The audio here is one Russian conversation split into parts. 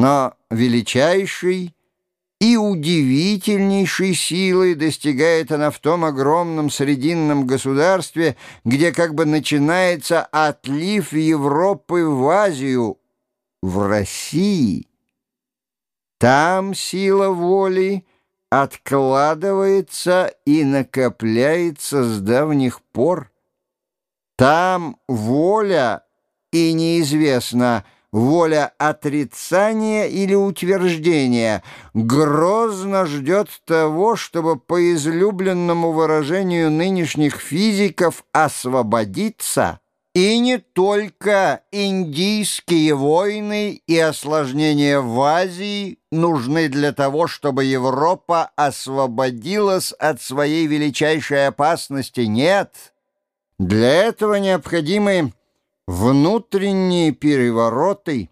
но величайший и удивительнейшей силой достигает она в том огромном срединном государстве, где как бы начинается отлив Европы в Азию, в России. Там сила воли откладывается и накопляется с давних пор. Там воля и неизвестно – воля отрицания или утверждения, грозно ждет того, чтобы по излюбленному выражению нынешних физиков освободиться, и не только индийские войны и осложнения в Азии нужны для того, чтобы Европа освободилась от своей величайшей опасности. Нет, для этого необходимы внутренние перевороты,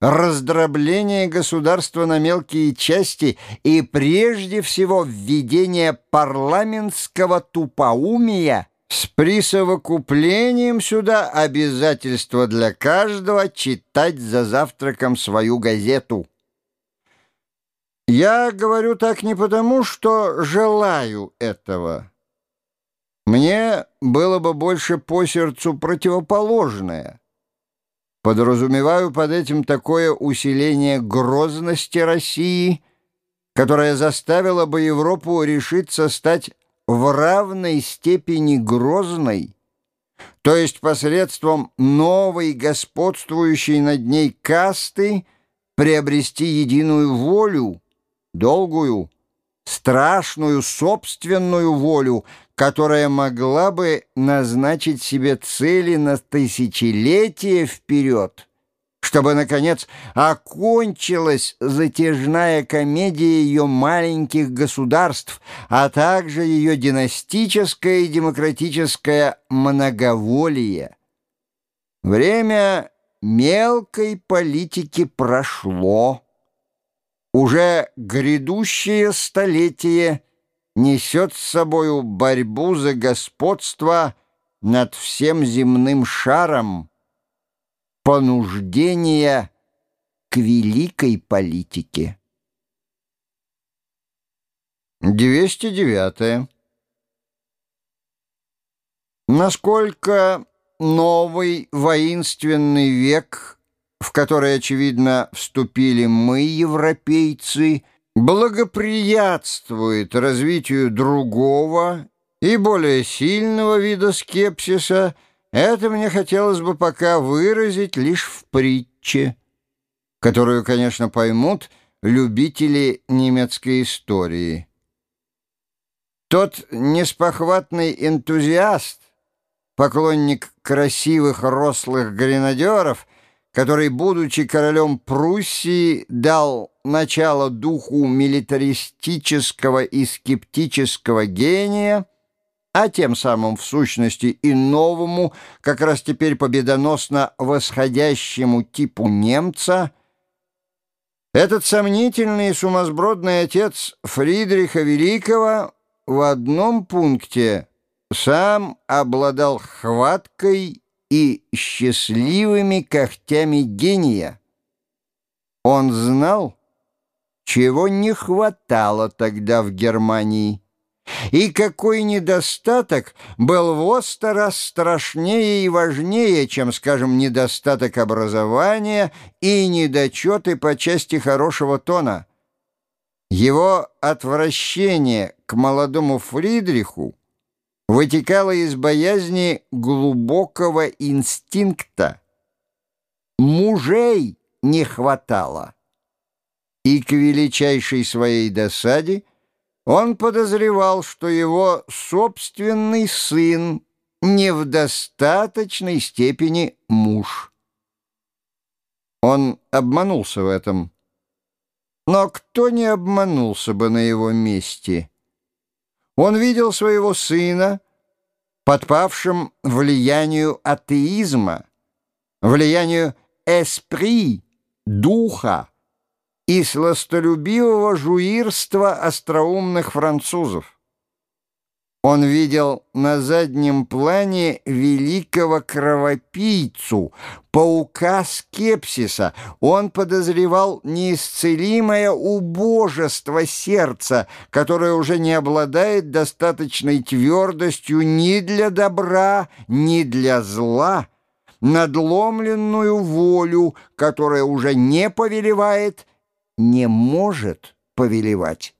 раздробление государства на мелкие части и прежде всего введение парламентского тупоумия с присовокуплением сюда обязательства для каждого читать за завтраком свою газету. Я говорю так не потому, что желаю этого. Мне было бы больше по сердцу противоположное. Подразумеваю под этим такое усиление грозности России, которое заставило бы Европу решиться стать в равной степени грозной, то есть посредством новой господствующей над ней касты приобрести единую волю, долгую, страшную собственную волю, которая могла бы назначить себе цели на тысячелетия вперед, чтобы, наконец, окончилась затяжная комедия ее маленьких государств, а также ее династическое и демократическое многоволие. Время мелкой политики прошло. Уже грядущее столетие несет с собою борьбу за господство над всем земным шаром, понуждение к великой политике. 209. Насколько новый воинственный век в который, очевидно, вступили мы, европейцы, благоприятствует развитию другого и более сильного вида скепсиса, это мне хотелось бы пока выразить лишь в притче, которую, конечно, поймут любители немецкой истории. Тот неспохватный энтузиаст, поклонник красивых рослых гренадеров — который, будучи королем Пруссии, дал начало духу милитаристического и скептического гения, а тем самым, в сущности, и новому, как раз теперь победоносно восходящему типу немца, этот сомнительный и сумасбродный отец Фридриха Великого в одном пункте сам обладал хваткой и счастливыми когтями гения. Он знал, чего не хватало тогда в Германии, и какой недостаток был в сто страшнее и важнее, чем, скажем, недостаток образования и недочеты по части хорошего тона. Его отвращение к молодому Фридриху вытекало из боязни глубокого инстинкта. Мужей не хватало. И к величайшей своей досаде он подозревал, что его собственный сын не в достаточной степени муж. Он обманулся в этом. Но кто не обманулся бы на его месте? Он видел своего сына, подпавшим влиянию атеизма, влиянию эспри, духа и сластолюбивого жуирства остроумных французов. Он видел на заднем плане великого кровопийцу, паука скепсиса. Он подозревал неисцелимое убожество сердца, которое уже не обладает достаточной твердостью ни для добра, ни для зла, надломленную волю, которая уже не повелевает, не может повелевать.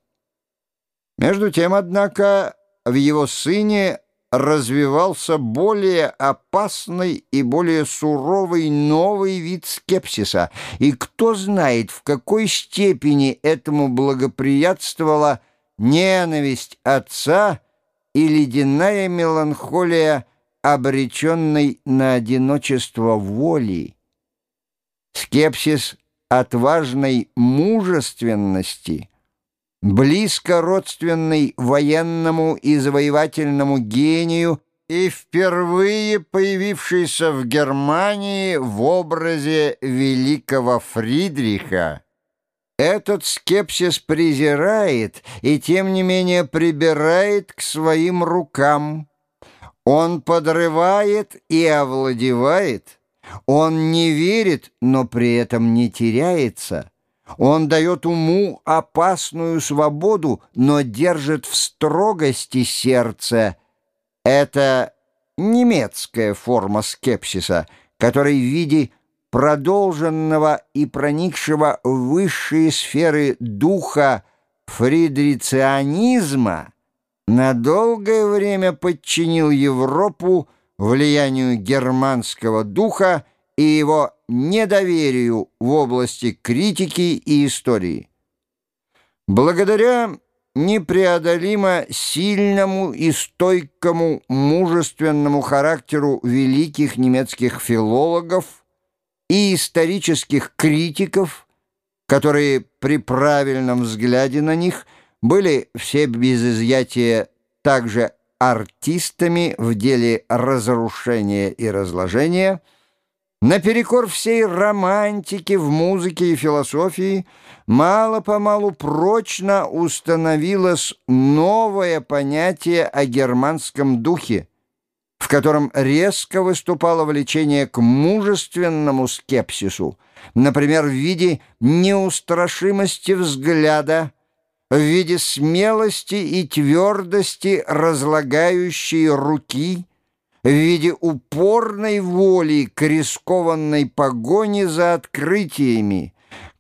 Между тем, однако, в его сыне развивался более опасный и более суровый новый вид скепсиса, и кто знает, в какой степени этому благоприятствовала ненависть отца и ледяная меланхолия, обреченной на одиночество воли. Скепсис отважной мужественности — близко родственный военному и завоевательному гению и впервые появившийся в Германии в образе великого Фридриха. Этот скепсис презирает и, тем не менее, прибирает к своим рукам. Он подрывает и овладевает. Он не верит, но при этом не теряется. Он дает уму опасную свободу, но держит в строгости сердце. Это немецкая форма скепсиса, который в виде продолженного и проникшего в высшие сферы духа фридрицианизма на долгое время подчинил Европу влиянию германского духа и его недоверию в области критики и истории. Благодаря непреодолимо сильному и стойкому мужественному характеру великих немецких филологов и исторических критиков, которые при правильном взгляде на них были все без изъятия также артистами в деле разрушения и разложения – Наперекор всей романтике в музыке и философии мало-помалу прочно установилось новое понятие о германском духе, в котором резко выступало влечение к мужественному скепсису, например, в виде неустрашимости взгляда, в виде смелости и твердости разлагающей руки, в виде упорной воли к рискованной погоне за открытиями,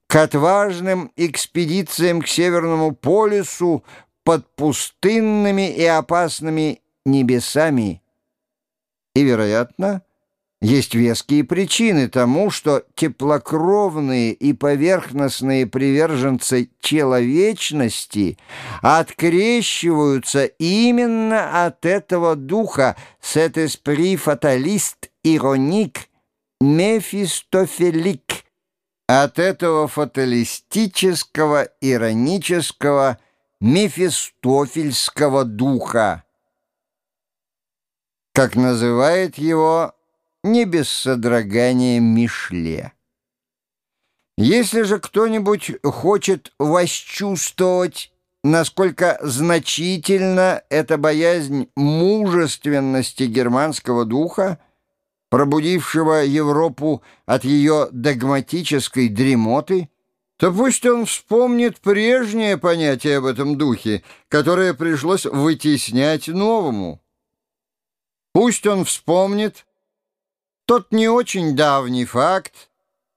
к отважным экспедициям к Северному полюсу под пустынными и опасными небесами. И, вероятно, есть веские причины тому, что теплокровные и поверхностные приверженцы человечности открещиваются именно от этого духа. «cet esprit fataliste ироник мефистофелик» от этого фаталистического, иронического, мефистофельского духа, как называет его не без содрогания Мишле. Если же кто-нибудь хочет восчувствовать, насколько значительно эта боязнь мужественности германского духа, пробудившего Европу от ее догматической дремоты, то пусть он вспомнит прежнее понятие об этом духе, которое пришлось вытеснять новому. Пусть он вспомнит, тот не очень давний факт,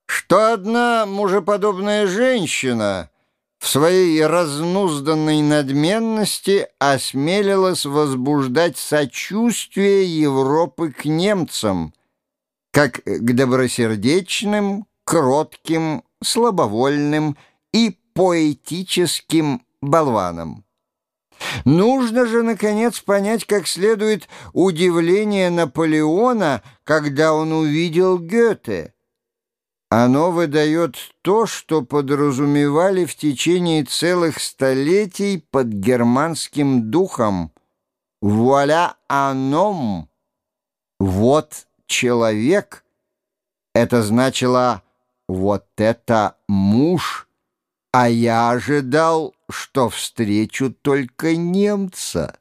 что одна мужеподобная женщина в своей разнузданной надменности осмелилась возбуждать сочувствие Европы к немцам, как к добросердечным, кротким, слабовольным и поэтическим болванам. Нужно же, наконец, понять как следует удивление Наполеона, когда он увидел Гёте. Оно выдает то, что подразумевали в течение целых столетий под германским духом. «Вуаля аном» — «вот человек». Это значило «вот это муж», а я ожидал что встречу только немца.